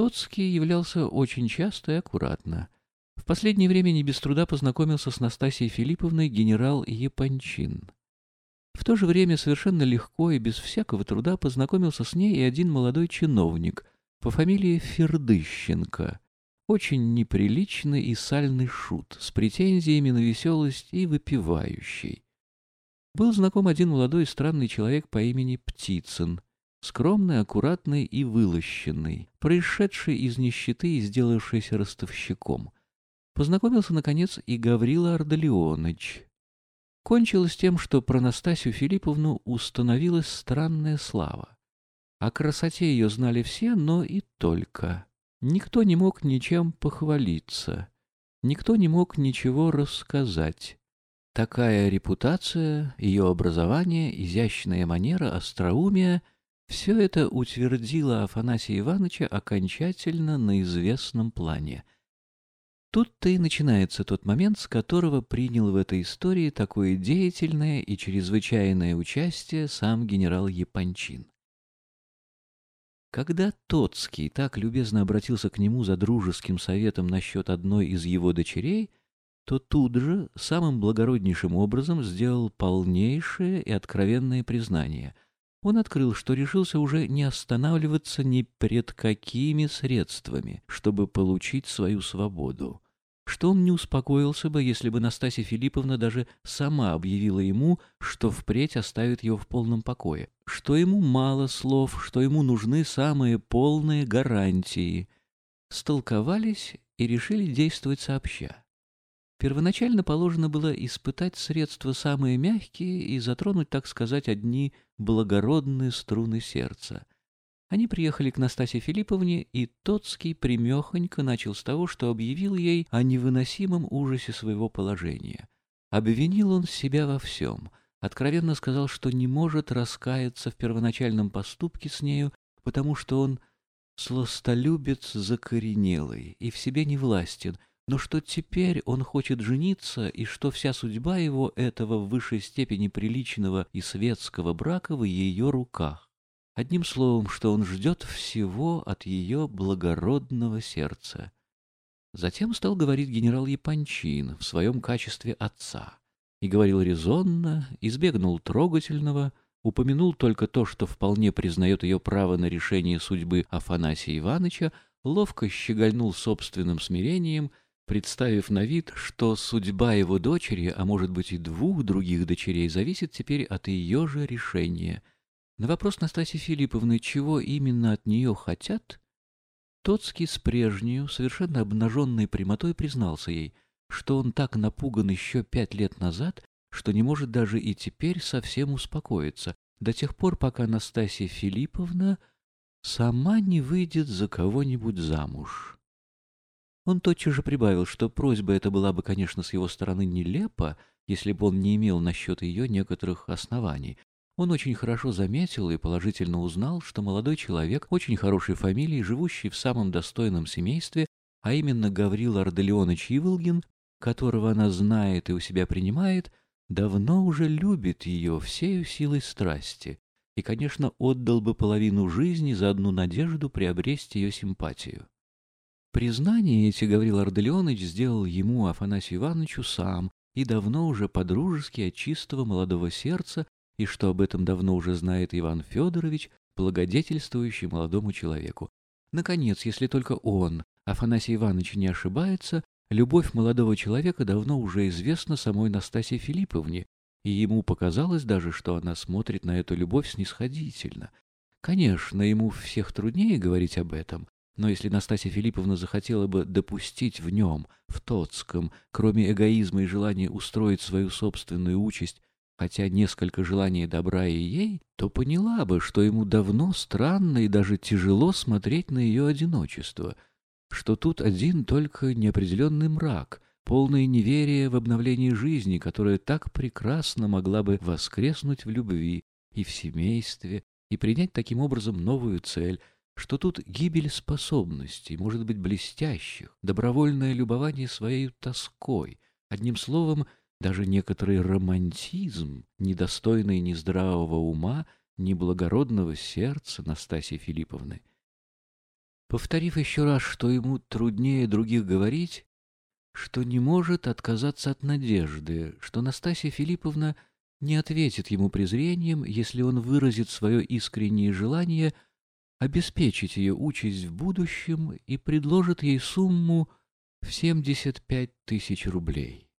Тоцкий являлся очень часто и аккуратно. В последнее время не без труда познакомился с Настасьей Филипповной генерал Епанчин. В то же время совершенно легко и без всякого труда познакомился с ней и один молодой чиновник по фамилии Фердыщенко, очень неприличный и сальный шут, с претензиями на веселость и выпивающий. Был знаком один молодой странный человек по имени Птицын, скромный, аккуратный и вылощенный, происшедший из нищеты и сделавшийся ростовщиком. Познакомился, наконец, и Гаврила Ардалионыч. Кончилось тем, что про Настасью Филипповну установилась странная слава. О красоте ее знали все, но и только. Никто не мог ничем похвалиться, никто не мог ничего рассказать. Такая репутация, ее образование, изящная манера, остроумие — все это утвердило Афанасия Ивановича окончательно на известном плане. Тут-то и начинается тот момент, с которого принял в этой истории такое деятельное и чрезвычайное участие сам генерал Япончин. Когда Тоцкий так любезно обратился к нему за дружеским советом насчет одной из его дочерей, то тут же самым благороднейшим образом сделал полнейшее и откровенное признание. Он открыл, что решился уже не останавливаться ни пред какими средствами, чтобы получить свою свободу что он не успокоился бы, если бы Настасья Филипповна даже сама объявила ему, что впредь оставит его в полном покое, что ему мало слов, что ему нужны самые полные гарантии. Столковались и решили действовать сообща. Первоначально положено было испытать средства самые мягкие и затронуть, так сказать, одни благородные струны сердца. Они приехали к Настасье Филипповне, и Тоцкий примехонько начал с того, что объявил ей о невыносимом ужасе своего положения. Обвинил он себя во всем, откровенно сказал, что не может раскаяться в первоначальном поступке с нею, потому что он сластолюбец закоренелый и в себе не властен, но что теперь он хочет жениться, и что вся судьба его этого в высшей степени приличного и светского брака в ее руках. Одним словом, что он ждет всего от ее благородного сердца. Затем стал говорить генерал Япончин в своем качестве отца. И говорил резонно, избегнул трогательного, упомянул только то, что вполне признает ее право на решение судьбы Афанасия Ивановича, ловко щегольнул собственным смирением, представив на вид, что судьба его дочери, а может быть и двух других дочерей, зависит теперь от ее же решения — на вопрос Настасьи Филипповны, чего именно от нее хотят, Тоцкий с прежней, совершенно обнаженной прямотой признался ей, что он так напуган еще пять лет назад, что не может даже и теперь совсем успокоиться, до тех пор, пока Настасья Филипповна сама не выйдет за кого-нибудь замуж. Он тотчас же прибавил, что просьба эта была бы, конечно, с его стороны нелепа, если бы он не имел насчет ее некоторых оснований, он очень хорошо заметил и положительно узнал, что молодой человек очень хорошей фамилии, живущий в самом достойном семействе, а именно Гаврил Арделеонович Иволгин, которого она знает и у себя принимает, давно уже любит ее всею силой страсти и, конечно, отдал бы половину жизни за одну надежду приобрести ее симпатию. Признание эти Гаврил Арделеонович сделал ему, Афанасию Ивановичу, сам, и давно уже по-дружески от чистого молодого сердца и что об этом давно уже знает Иван Федорович, благодетельствующий молодому человеку. Наконец, если только он, Афанасий Иванович, не ошибается, любовь молодого человека давно уже известна самой Настасье Филипповне, и ему показалось даже, что она смотрит на эту любовь снисходительно. Конечно, ему всех труднее говорить об этом, но если Настасья Филипповна захотела бы допустить в нем, в Тоцком, кроме эгоизма и желания устроить свою собственную участь, хотя несколько желаний добра и ей, то поняла бы, что ему давно странно и даже тяжело смотреть на ее одиночество, что тут один только неопределенный мрак, полное неверие в обновление жизни, которая так прекрасно могла бы воскреснуть в любви и в семействе, и принять таким образом новую цель, что тут гибель способностей, может быть, блестящих, добровольное любование своей тоской, одним словом, даже некоторый романтизм, недостойный ни здравого ума, ни благородного сердца Настасьи Филипповны. Повторив еще раз, что ему труднее других говорить, что не может отказаться от надежды, что Настасья Филипповна не ответит ему презрением, если он выразит свое искреннее желание — обеспечить ее участь в будущем и предложит ей сумму в 75 тысяч рублей.